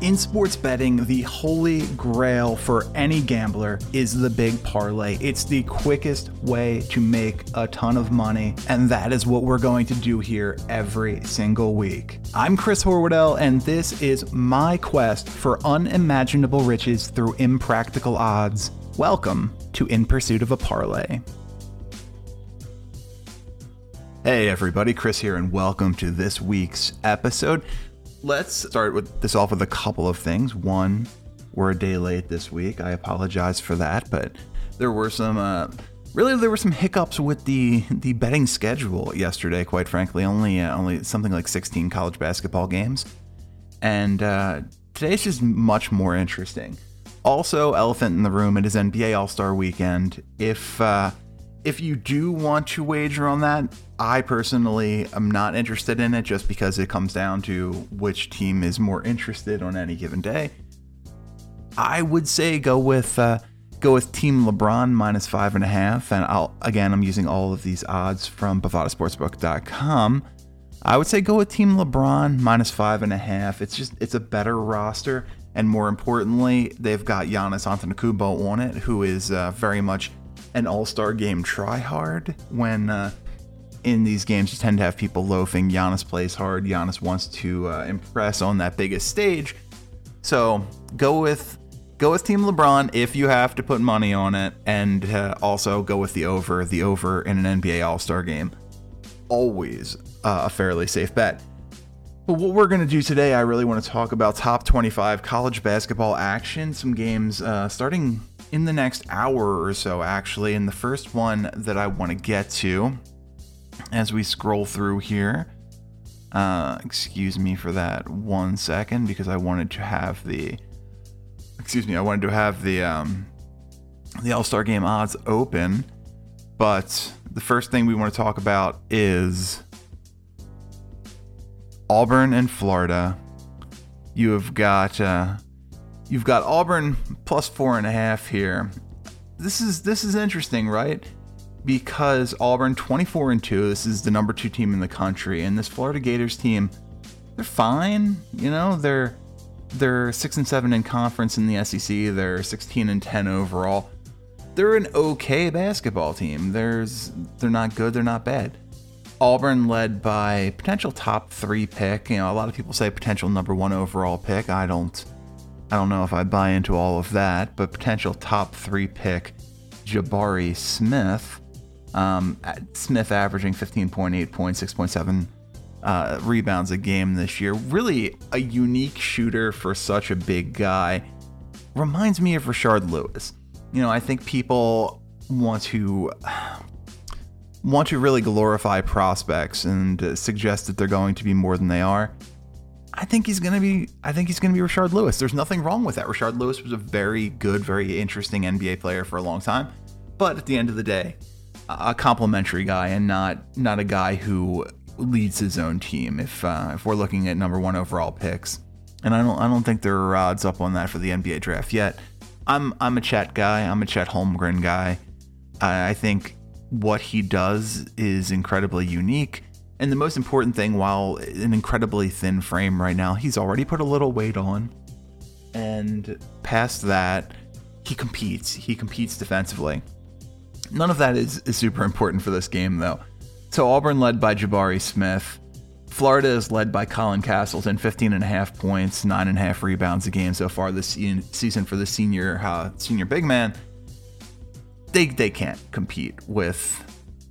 In sports betting, the holy grail for any gambler is the big parlay. It's the quickest way to make a ton of money, and that is what we're going to do here every single week. I'm Chris Horwoodell, and this is my quest for unimaginable riches through impractical odds. Welcome to In Pursuit of a Parlay. Hey, everybody, Chris here, and welcome to this week's episode. Let's start with this off with a couple of things. One, we're a day late this week. I apologize for that, but there were some uh, really there were some hiccups with the the betting schedule yesterday. Quite frankly, only uh, only something like 16 college basketball games, and uh, today's just much more interesting. Also, elephant in the room. It is NBA All Star Weekend. If uh, if you do want to wager on that, I personally am not interested in it just because it comes down to which team is more interested on any given day. I would say go with uh, go with Team LeBron minus five and a half, and I'll again I'm using all of these odds from BovadaSportsbook.com. I would say go with Team LeBron minus five and a half. It's just it's a better roster, and more importantly, they've got Giannis Antetokounmpo on it, who is uh, very much an All Star game try hard When uh, in these games, you tend to have people loafing. Giannis plays hard. Giannis wants to uh, impress on that biggest stage. So go with go with Team LeBron if you have to put money on it, and uh, also go with the over. The over in an NBA All Star game, always uh, a fairly safe bet. But what we're going to do today, I really want to talk about top 25 college basketball action. Some games uh, starting in the next hour or so, actually. And the first one that I want to get to as we scroll through here, uh, excuse me for that one second because I wanted to have the, excuse me, I wanted to have the, um, the All Star Game odds open. But the first thing we want to talk about is Auburn and Florida. You have got uh, You've got Auburn plus four and a half here. This is this is interesting, right? Because Auburn 24 and 2, this is the number two team in the country, and this Florida Gators team, they're fine. You know, they're they're six and seven in conference in the SEC. They're 16 and 10 overall. They're an okay basketball team. There's they're not good. They're not bad. Auburn led by potential top three pick. You know, a lot of people say potential number one overall pick. I don't. I don't know if I buy into all of that, but potential top three pick Jabari Smith. Um, Smith averaging 15.8 points, 6.7 uh, rebounds a game this year. Really a unique shooter for such a big guy. Reminds me of Rashard Lewis. You know, I think people want to want to really glorify prospects and uh, suggest that they're going to be more than they are. I think he's going to be I think he's going to be Rashard Lewis. There's nothing wrong with that. Rashard Lewis was a very good, very interesting NBA player for a long time, but at the end of the day, a complimentary guy and not not a guy who leads his own team. If uh, if we're looking at number 1 overall picks. And I don't I don't think there are odds up on that for the NBA draft yet. I'm I'm a Chet guy. I'm a Chet Holmgren guy. I, I think what he does is incredibly unique. And the most important thing, while an incredibly thin frame right now, he's already put a little weight on. And past that, he competes. He competes defensively. None of that is, is super important for this game, though. So Auburn led by Jabari Smith. Florida is led by Colin Castleton, 15 and a half points, nine and a half rebounds a game so far this season for the senior uh, senior big man. They they can't compete with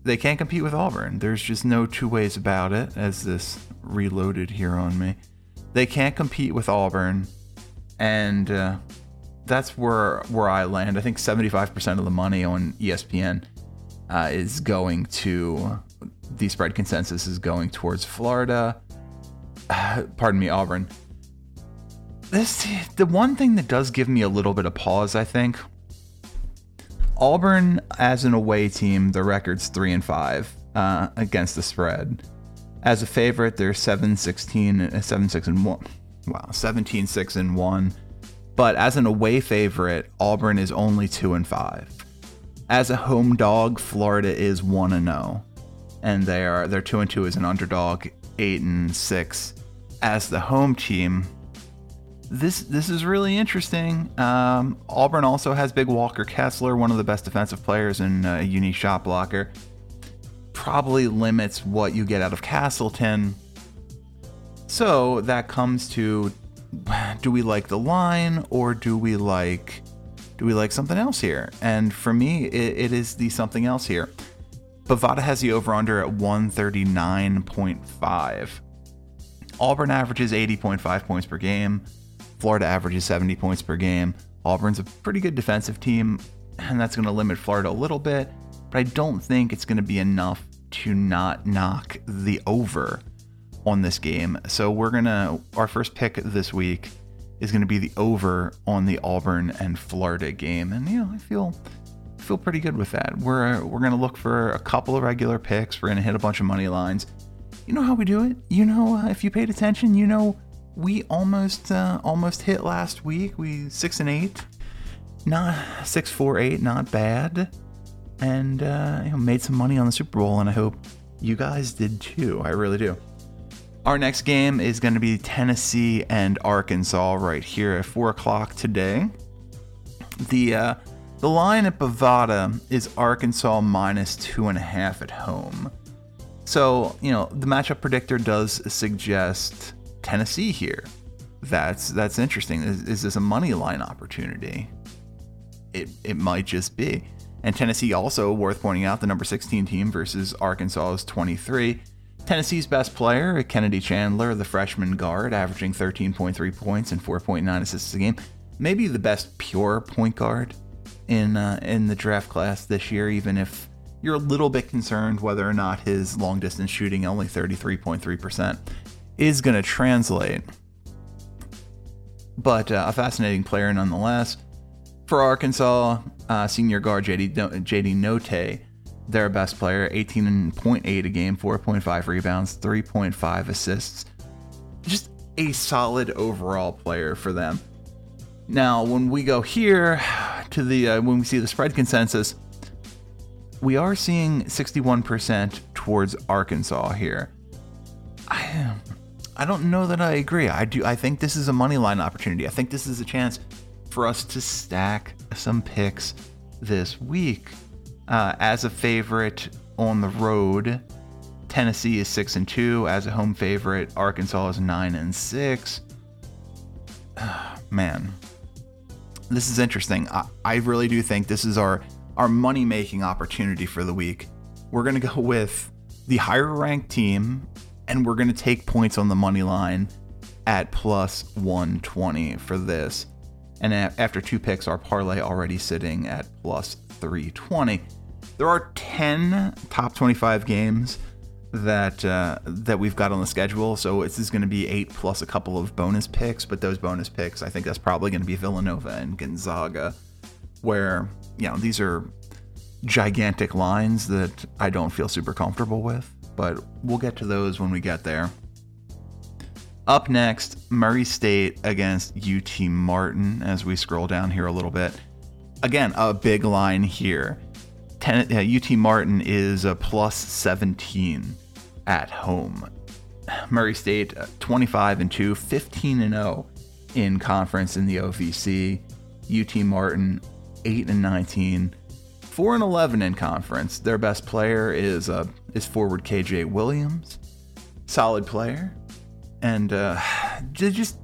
they can't compete with Auburn. There's just no two ways about it, as this reloaded here on me. They can't compete with Auburn, and uh, that's where where I land. I think 75% of the money on ESPN uh, is going to the spread consensus is going towards Florida. pardon me, Auburn. This the one thing that does give me a little bit of pause. I think Auburn, as an away team, the record's three and five uh, against the spread. As a favorite, they're 7 16, uh, 7 6 and 1. Wow, 17 6 and 1. But as an away favorite, Auburn is only 2 and 5. As a home dog, Florida is 1 and 0. And they are they're 2 and 2 as an underdog, 8 and 6 as the home team. This this is really interesting. Um, Auburn also has Big Walker Kessler, one of the best defensive players and a unique shot blocker. Probably limits what you get out of Castleton. So that comes to do we like the line or do we like do we like something else here? And for me, it, it is the something else here. Bovada has the over under at 139.5. Auburn averages 80.5 points per game. Florida averages 70 points per game. Auburn's a pretty good defensive team, and that's going to limit Florida a little bit, but I don't think it's going to be enough to not knock the over on this game. So we're going to, our first pick this week is going to be the over on the Auburn and Florida game. And, you know, I feel feel pretty good with that. We're we're gonna look for a couple of regular picks. We're gonna hit a bunch of money lines. You know how we do it. You know uh, if you paid attention, you know we almost uh, almost hit last week. We six and eight, not six four eight, not bad, and uh, you know, made some money on the Super Bowl. And I hope you guys did too. I really do. Our next game is going to be Tennessee and Arkansas right here at four o'clock today. The uh, the line at Bovada is Arkansas minus two and a half at home. So, you know, the matchup predictor does suggest Tennessee here. That's that's interesting. Is, is this a money line opportunity? It it might just be. And Tennessee also worth pointing out the number 16 team versus Arkansas's 23. Tennessee's best player, Kennedy Chandler, the freshman guard, averaging 13.3 points and 4.9 assists a game. Maybe the best pure point guard in uh, in the draft class this year, even if you're a little bit concerned whether or not his long distance shooting, only 33.3%, is going to translate. But uh, a fascinating player nonetheless. For Arkansas, uh, senior guard JD, JD Notae, their best player, 18.8 a game, 4.5 rebounds, 3.5 assists. Just a solid overall player for them. Now, when we go here to the uh, when we see the spread consensus, we are seeing 61% towards Arkansas here. I I don't know that I agree. I do I think this is a money line opportunity. I think this is a chance for us to stack some picks this week. Uh, as a favorite on the road, Tennessee is six and two. As a home favorite, Arkansas is nine and six. man, this is interesting. I, I really do think this is our our money making opportunity for the week. We're gonna go with the higher ranked team, and we're gonna take points on the money line at plus 120 for this. And after two picks, our parlay already sitting at plus 320. There are 10 top 25 games that uh, that we've got on the schedule. So this is going to be eight plus a couple of bonus picks, but those bonus picks, I think that's probably going to be Villanova and Gonzaga, where you know these are gigantic lines that I don't feel super comfortable with. But we'll get to those when we get there. Up next, Murray State against UT Martin. As we scroll down here a little bit, again a big line here. Ten, uh, UT Martin is a plus 17 at home. Murray State uh, 25 and 2, 15 and 0 in conference in the OVC. UT Martin 8 and 19, 4 and 11 in conference. Their best player is uh, is forward KJ Williams, solid player, and uh, just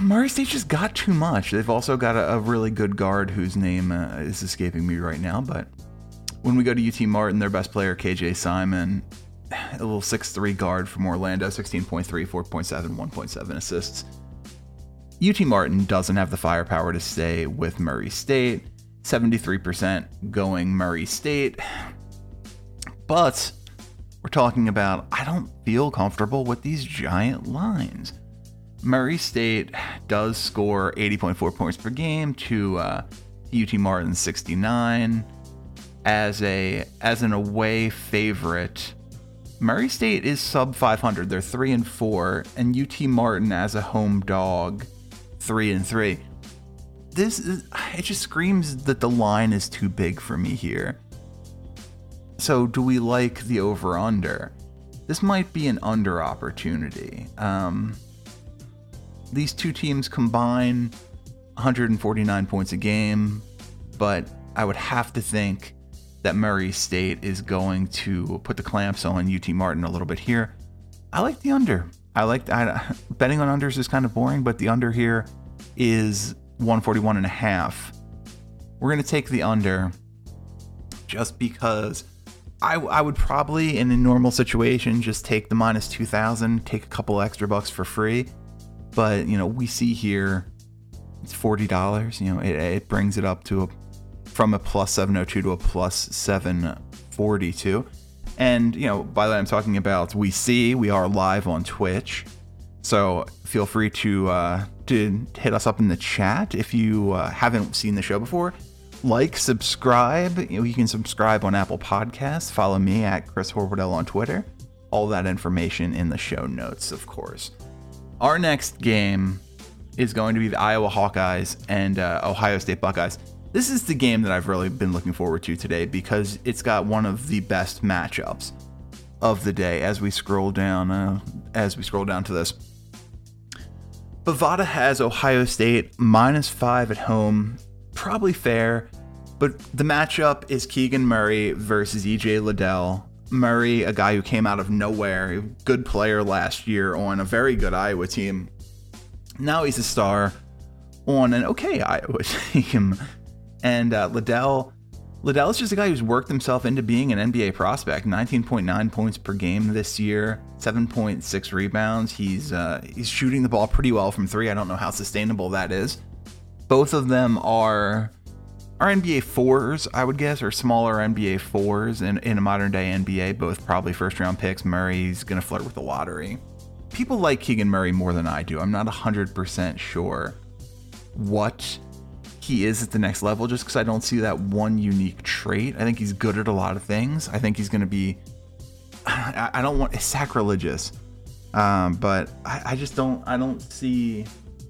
Murray State just got too much. They've also got a, a really good guard whose name uh, is escaping me right now. But when we go to UT Martin, their best player, KJ Simon, a little 6'3 guard from Orlando, 16.3, 4.7, 1.7 assists. UT Martin doesn't have the firepower to stay with Murray State. 73% going Murray State. But we're talking about, I don't feel comfortable with these giant lines. Murray State does score 80.4 points per game to uh, UT Martin 69 as a as an away favorite. Murray State is sub 500. They're 3 and 4 and UT Martin as a home dog 3 and 3. This is, it just screams that the line is too big for me here. So do we like the over under? This might be an under opportunity. Um these two teams combine 149 points a game, but I would have to think that Murray State is going to put the clamps on UT Martin a little bit here. I like the under. I like I, betting on unders is kind of boring, but the under here is 141 and a half. We're going to take the under just because I, I would probably, in a normal situation, just take the minus 2,000, take a couple extra bucks for free. But, you know, we see here it's $40. You know, it, it brings it up to a, from a plus 702 to a plus 742. And, you know, by that I'm talking about we see, we are live on Twitch. So feel free to, uh, to hit us up in the chat if you uh, haven't seen the show before like, subscribe. You, can subscribe on Apple Podcasts. Follow me at Chris Horwoodell on Twitter. All that information in the show notes, of course. Our next game is going to be the Iowa Hawkeyes and uh, Ohio State Buckeyes. This is the game that I've really been looking forward to today because it's got one of the best matchups of the day as we scroll down uh, as we scroll down to this. Bovada has Ohio State minus five at home probably fair, but the matchup is Keegan Murray versus EJ Liddell. Murray, a guy who came out of nowhere, good player last year on a very good Iowa team. Now he's a star on an okay Iowa team. And uh, Liddell, Liddell is just a guy who's worked himself into being an NBA prospect. 19.9 points per game this year, 7.6 rebounds. He's uh, he's shooting the ball pretty well from three. I don't know how sustainable that is. Both of them are are NBA fours, I would guess, or smaller NBA fours in, in a modern day NBA. Both probably first round picks. Murray's gonna flirt with the lottery. People like Keegan Murray more than I do. I'm not 100% sure what he is at the next level just because I don't see that one unique trait. I think he's good at a lot of things. I think he's going to be, I, don't want, sacrilegious. Um, but I, I just don't, I don't see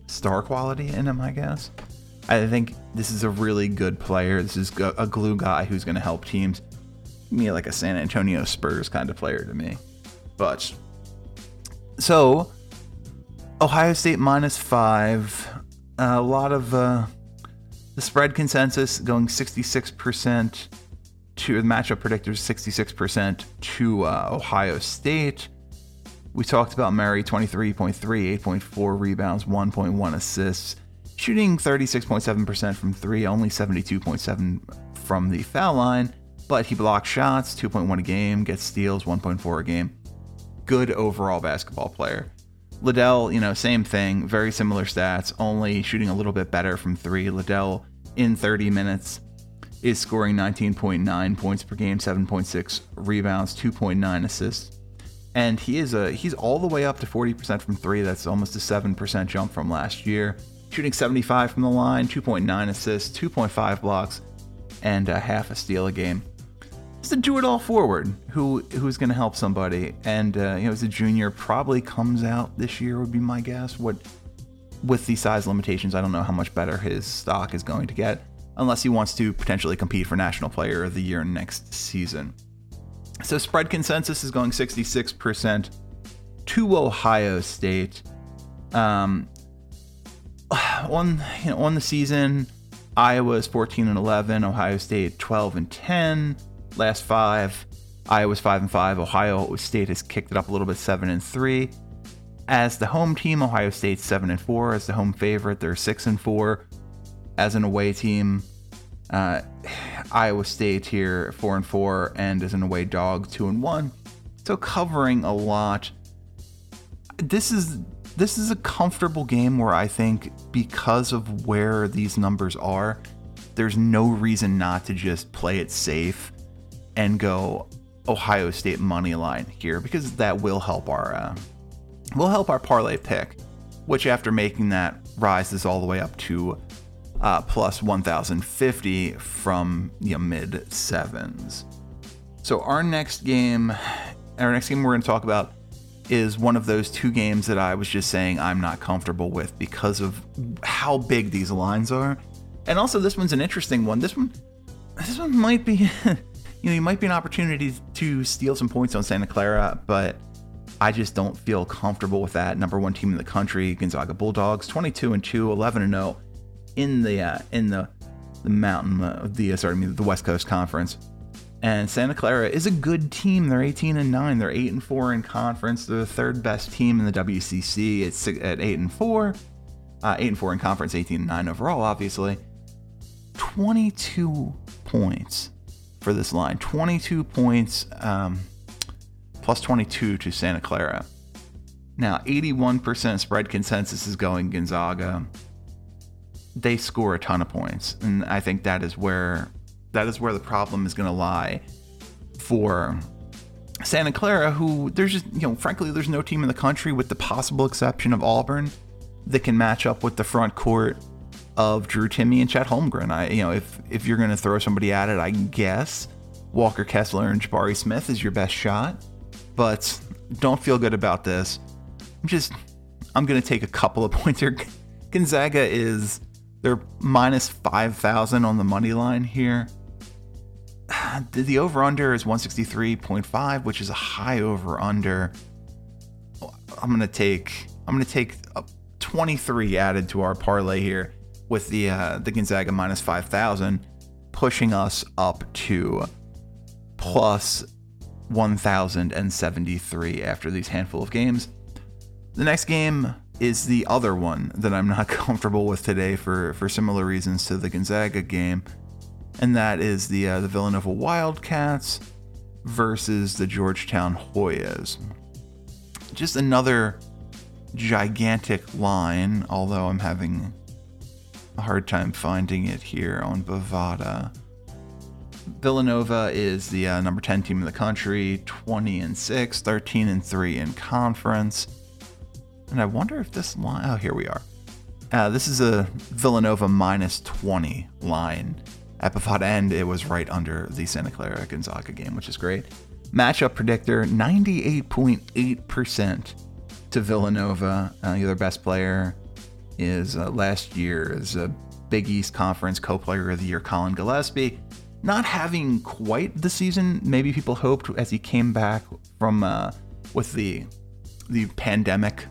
star quality in him, I guess. I think this is a really good player. This is a glue guy who's going to help teams. Me like a San Antonio Spurs kind of player to me. But so Ohio State minus five. a lot of uh, the spread consensus going 66% to the matchup predictors 66% to uh, Ohio State. We talked about Murray 23.3, 8.4 rebounds, 1.1 assists, shooting 36.7% from three, only 72.7 from the foul line, but he blocks shots, 2.1 a game, gets steals, 1.4 a game. Good overall basketball player. Liddell, you know, same thing, very similar stats, only shooting a little bit better from three. Liddell in 30 minutes is scoring 19.9 points per game, 7.6 rebounds, 2.9 assists and he is a he's all the way up to 40% from three. That's almost a 7% jump from last year. Shooting 75 from the line, 2.9 assists, 2.5 blocks, and a half a steal a game. He's a do-it-all forward who who's going to help somebody, and uh, you know, as a junior, probably comes out this year would be my guess. What with the size limitations, I don't know how much better his stock is going to get, unless he wants to potentially compete for National Player of the Year next season. So spread consensus is going 66% to Ohio State. Um, on you know, on the season, Iowa is 14 and 11, Ohio State 12 and 10. Last five, Iowa's 5 and 5. Ohio State has kicked it up a little bit, 7 and 3. As the home team, Ohio State's 7 and 4. As the home favorite, they're 6 and 4. As an away team, uh, Iowa State here, four and four, and as an away dog, two and one. So covering a lot. This is this is a comfortable game where I think because of where these numbers are, there's no reason not to just play it safe and go Ohio State money line here because that will help our uh, will help our parlay pick, which after making that rises all the way up to uh, plus 1050 from the you know, mid sevens. So our next game, our next game we're going to talk about is one of those two games that I was just saying I'm not comfortable with because of how big these lines are. And also this one's an interesting one. This one this one might be you know, it might be an opportunity to steal some points on Santa Clara, but I just don't feel comfortable with that. Number one team in the country, Gonzaga Bulldogs, 22 and 2, 11 and 0 in the uh, in the the mountain uh, the uh, sorry, I mean the West Coast Conference. And Santa Clara is a good team. They're 18 and 9. They're 8 and 4 in conference. They're the third best team in the WCC. It's at 8 and 4. Uh, 8 and 4 in conference, 18 and 9 overall, obviously. 22 points for this line. 22 points um, plus 22 to Santa Clara. Now, 81% spread consensus is going Gonzaga. They score a ton of points, and I think that is where that is where the problem is going to lie for Santa Clara, who there's just, you know, frankly, there's no team in the country, with the possible exception of Auburn, that can match up with the front court of Drew Timme and Chet Holmgren. I, you know, if if you're going to throw somebody at it, I guess Walker Kessler and Jabari Smith is your best shot, but don't feel good about this. I'm just, I'm going to take a couple of points here. Gonzaga is they're minus five thousand on the money line here the over under is 163.5, which is a high over under. I'm gonna take I'm gonna take 23 added to our parlay here with the uh, the Gonzaga minus 5,000, pushing us up to plus 1,073 after these handful of games. The next game is the other one that I'm not comfortable with today for for similar reasons to the Gonzaga game and that is the uh, the Villanova Wildcats versus the Georgetown Hoyas. Just another gigantic line, although I'm having hard time finding it here on Bovada. Villanova is the uh, number 10 team in the country, 20 and 6, 13 and 3 in conference. And I wonder if this line, oh, here we are. Uh, this is a Villanova minus 20 line. At Bovada End, it was right under the Santa Clara Gonzaga game, which is great. Matchup predictor 98.8% to Villanova. Uh, their best player is uh, last year's uh, Big East Conference co player of the year, Collin Gillespie. Not having quite the season maybe people hoped as he came back from uh, with the the pandemic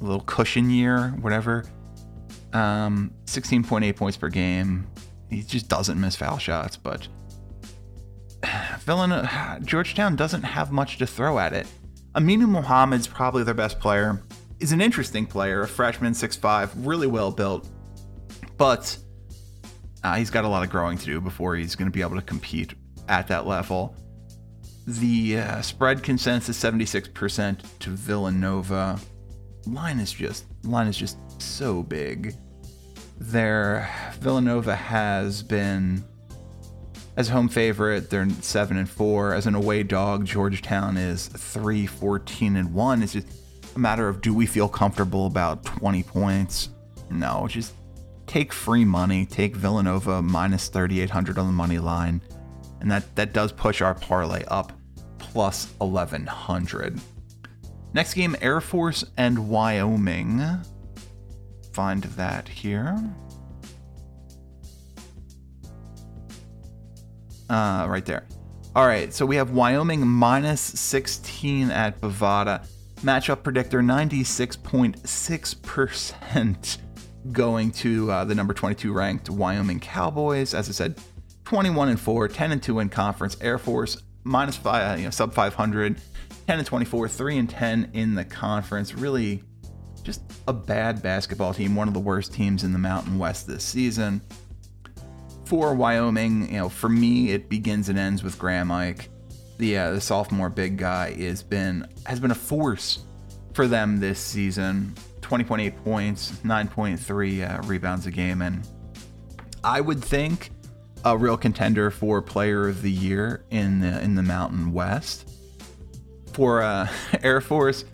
little cushion year, whatever. Um, 16.8 points per game, he just doesn't miss foul shots, but Villanova, Georgetown doesn't have much to throw at it. Aminu Mohammed's probably their best player. Is an interesting player, a freshman, 6'5, really well built, but uh, he's got a lot of growing to do before he's going to be able to compete at that level. The uh, spread consensus 76% to Villanova. Line is just line is just so big their Villanova has been as home favorite, they're seven and four. As an away dog, Georgetown is three, 14 and one. It's just a matter of do we feel comfortable about 20 points? No, just take free money, take Villanova minus 3,800 on the money line, and that that does push our parlay up plus 1,100. Next game, Air Force and Wyoming find that here. Uh, right there. All right, so we have Wyoming minus 16 at Bovada. Matchup predictor 96.6% going to uh, the number 22 ranked Wyoming Cowboys. As I said, 21 and 4, 10 and 2 in conference. Air Force minus five, you know, sub 500, 10 and 24, 3 and 10 in the conference. Really just a bad basketball team, one of the worst teams in the Mountain West this season. For Wyoming, you know, for me, it begins and ends with Graham Ike. The uh, the sophomore big guy is been has been a force for them this season. 20.8 points, 9.3 uh, rebounds a game, and I would think a real contender for Player of the Year in the in the Mountain West. For uh, Air Force,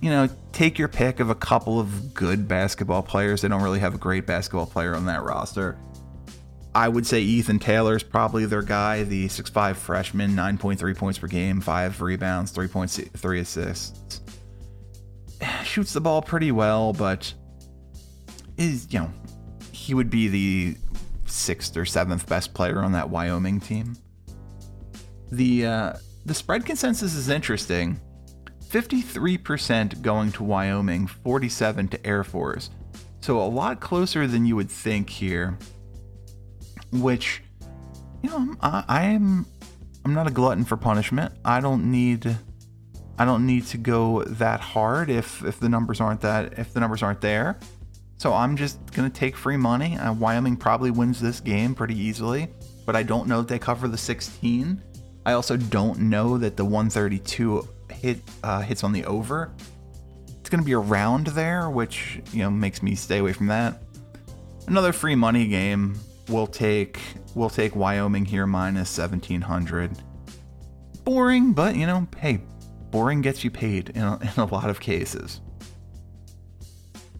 you know, take your pick of a couple of good basketball players. They don't really have a great basketball player on that roster. I would say Ethan Taylor is probably their guy, the 6'5 freshman, 9.3 points per game, 5 rebounds, 3.3 assists. Shoots the ball pretty well, but is, you know, he would be the sixth or seventh best player on that Wyoming team. The uh, the spread consensus is interesting. 53% going to Wyoming, 47 to Air Force. So a lot closer than you would think here. Which, you know, I, I am I'm not a glutton for punishment. I don't need I don't need to go that hard if if the numbers aren't that if the numbers aren't there. So I'm just gonna take free money. Uh, Wyoming probably wins this game pretty easily, but I don't know that they cover the 16. I also don't know that the 132 hit uh, hits on the over. It's gonna be around there, which you know makes me stay away from that. Another free money game. We'll take we'll take Wyoming here minus 1700. Boring, but you know, hey, boring gets you paid in a, in a lot of cases.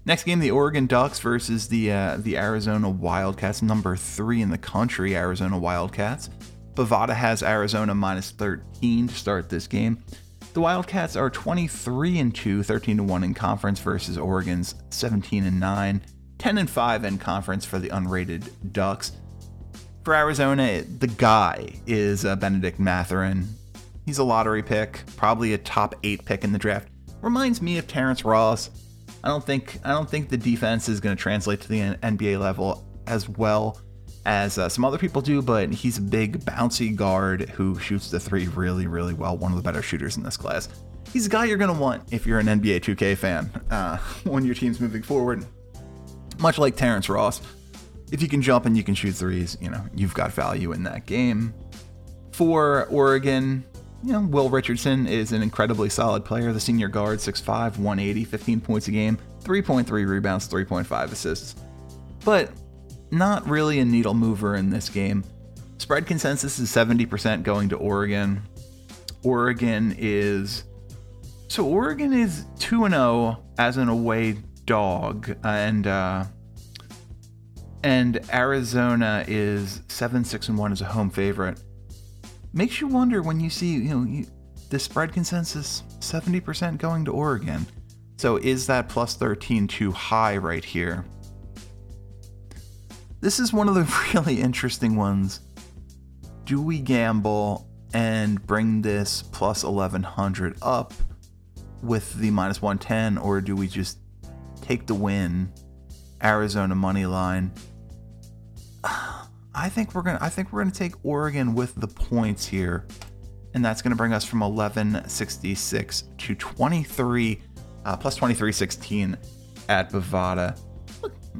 Next game, the Oregon Ducks versus the uh, the Arizona Wildcats, number three in the country, Arizona Wildcats. Bovada has Arizona minus 13 to start this game. The Wildcats are 23 and 2, 13 to 1 in conference versus Oregon's 17 and 9, 10 and 5 in conference for the unrated Ducks. For Arizona, the guy is uh, Bennedict Mathurin. He's a lottery pick, probably a top eight pick in the draft. Reminds me of Terrence Ross. I don't think I don't think the defense is going to translate to the NBA level as well as uh, some other people do, but he's a big bouncy guard who shoots the three really really well. One of the better shooters in this class. He's a guy you're going to want if you're an NBA 2K fan uh, when your team's moving forward. Much like Terrence Ross, if you can jump and you can shoot threes, you know you've got value in that game. For Oregon, you know, Will Richardson is an incredibly solid player. The senior guard, 6'5, 180, 15 points a game, 3.3 rebounds, 3.5 assists. But not really a needle mover in this game. Spread consensus is 70% going to Oregon. Oregon is. So Oregon is 2 0 as an away dog. And. Uh, and Arizona is 7 6 and 1 as a home favorite makes you wonder when you see, you know, you, the spread consensus 70% going to Oregon. So is that plus 13 too high right here? This is one of the really interesting ones. Do we gamble and bring this plus 1100 up with the minus 110, or do we just take the win, Arizona money line? I think we're gonna I think we're gonna take Oregon with the points here, and that's gonna bring us from 1166 to 23 uh, plus 2316 at Bovada.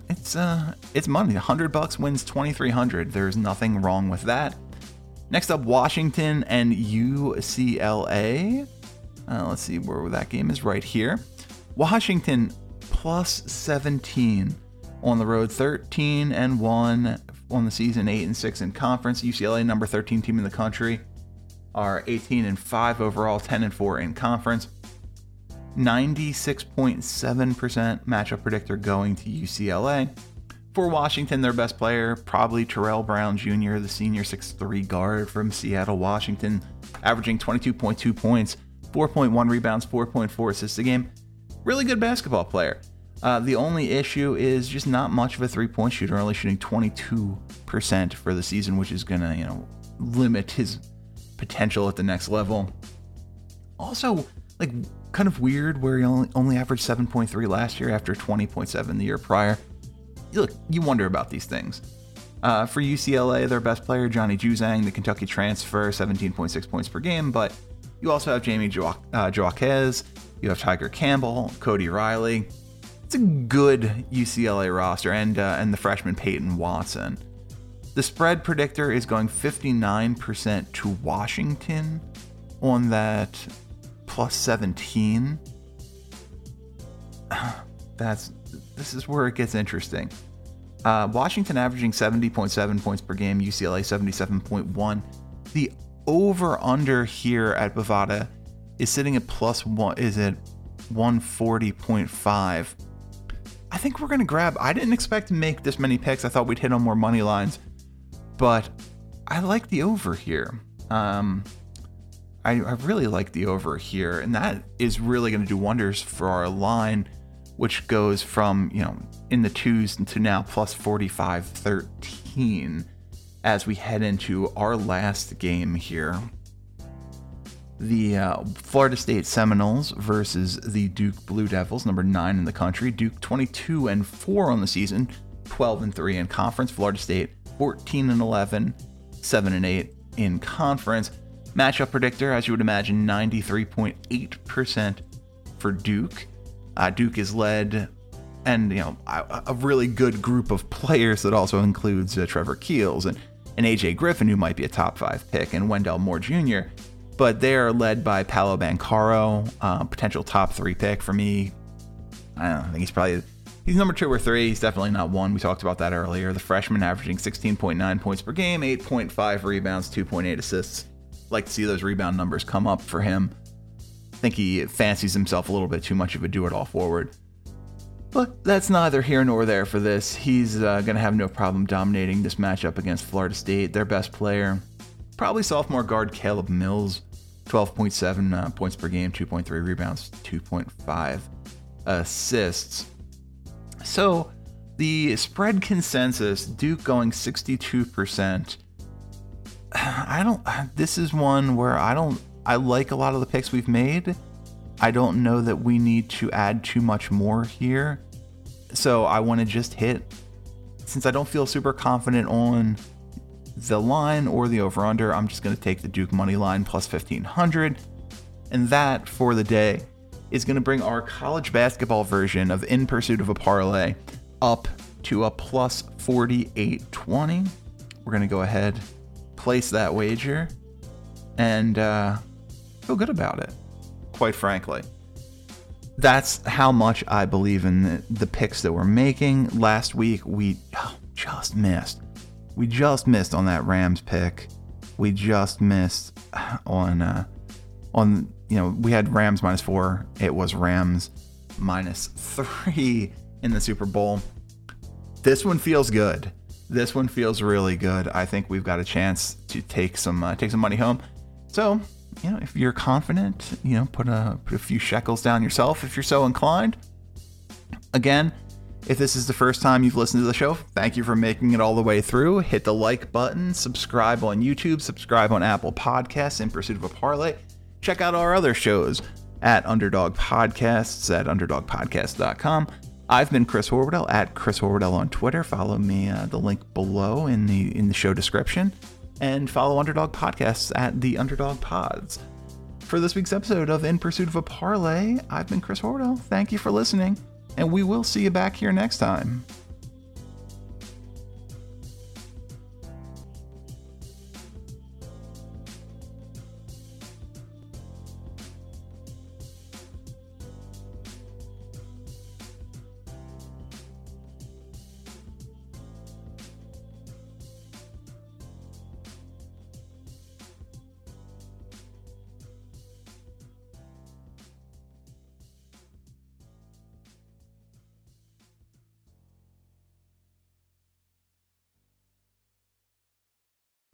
It's uh it's money. 100 bucks wins 2300. There's nothing wrong with that. Next up, Washington and UCLA. Uh, let's see where that game is right here. Washington plus 17 on the road, 13 and 1 on the season, 8 and 6 in conference. UCLA, number 13 team in the country, are 18 and 5 overall, 10 and 4 in conference. 96.7% matchup predictor going to UCLA. For Washington, their best player, probably Terrell Brown Jr., the senior 6'3 guard from Seattle, Washington, averaging 22.2 points, 4.1 rebounds, 4.4 assists a game. Really good basketball player. Uh, the only issue is just not much of a three point shooter, only shooting 22% for the season, which is going to, you know, limit his potential at the next level. Also, like, kind of weird where he only, only averaged 7.3 last year after 20.7 the year prior. Look, you wonder about these things. Uh, for UCLA, their best player, Johnny Juzang, the Kentucky transfer, 17.6 points per game, but you also have Jamie jo- uh, Jaquez, you have Tiger Campbell, Cody Riley, it's a good UCLA roster, and uh, and the freshman Peyton Watson. The spread predictor is going 59% to Washington on that plus 17. That's this is where it gets interesting. Uh, Washington averaging 70.7 points per game, UCLA 77.1. The over under here at Bovada is sitting at plus one. Is it 140.5? I think we're going to grab. I didn't expect to make this many picks. I thought we'd hit on more money lines, but I like the over here. Um, I, I really like the over here, and that is really going to do wonders for our line, which goes from, you know, in the twos to now plus 45 13 as we head into our last game here. The uh, Florida State Seminoles versus the Duke Blue Devils, number nine in the country. Duke 22 and four on the season, 12 and three in conference. Florida State 14 and 11, seven and eight in conference. Matchup predictor, as you would imagine, 93.8% for Duke. Uh, Duke is led, and you know, a, a, really good group of players that also includes uh, Trevor Keels and, and AJ Griffin, who might be a top five pick, and Wendell Moore Jr but they are led by Paolo Banchero, uh, potential top three pick for me. I don't know, I think he's probably he's number two or three. He's definitely not one. We talked about that earlier. The freshman averaging 16.9 points per game, 8.5 rebounds, 2.8 assists. Like to see those rebound numbers come up for him. I think he fancies himself a little bit too much of a do-it-all forward. But that's neither here nor there for this. He's uh, going to have no problem dominating this matchup against Florida State, their best player probably sophomore guard Caleb Mills, 12.7 uh, points per game, 2.3 rebounds, 2.5 assists. So the spread consensus, Duke going 62%. I don't, this is one where I don't, I like a lot of the picks we've made. I don't know that we need to add too much more here. So I want to just hit, since I don't feel super confident on the line or the over under. I'm just going to take the Duke money line plus 1500. And that for the day is going to bring our college basketball version of In Pursuit of a Parlay up to a plus 4820. We're going to go ahead, place that wager, and uh, feel good about it, quite frankly. That's how much I believe in the, the picks that we're making. Last week, we oh, just missed we just missed on that Rams pick. We just missed on uh, on you know we had Rams minus four. It was Rams minus three in the Super Bowl. This one feels good. This one feels really good. I think we've got a chance to take some uh, take some money home. So you know if you're confident, you know put a put a few shekels down yourself if you're so inclined. Again, if this is the first time you've listened to the show, thank you for making it all the way through. Hit the like button, subscribe on YouTube, subscribe on Apple Podcasts in pursuit of a parlay. Check out our other shows at Underdog Podcasts at underdogpodcast.com. I've been Chris Horwoodell at Chris Horwoodell on Twitter. Follow me, uh, the link below in the in the show description, and follow Underdog Podcasts at the Underdog Pods. For this week's episode of In Pursuit of a Parlay, I've been Chris Horwoodell. Thank you for listening and we will see you back here next time.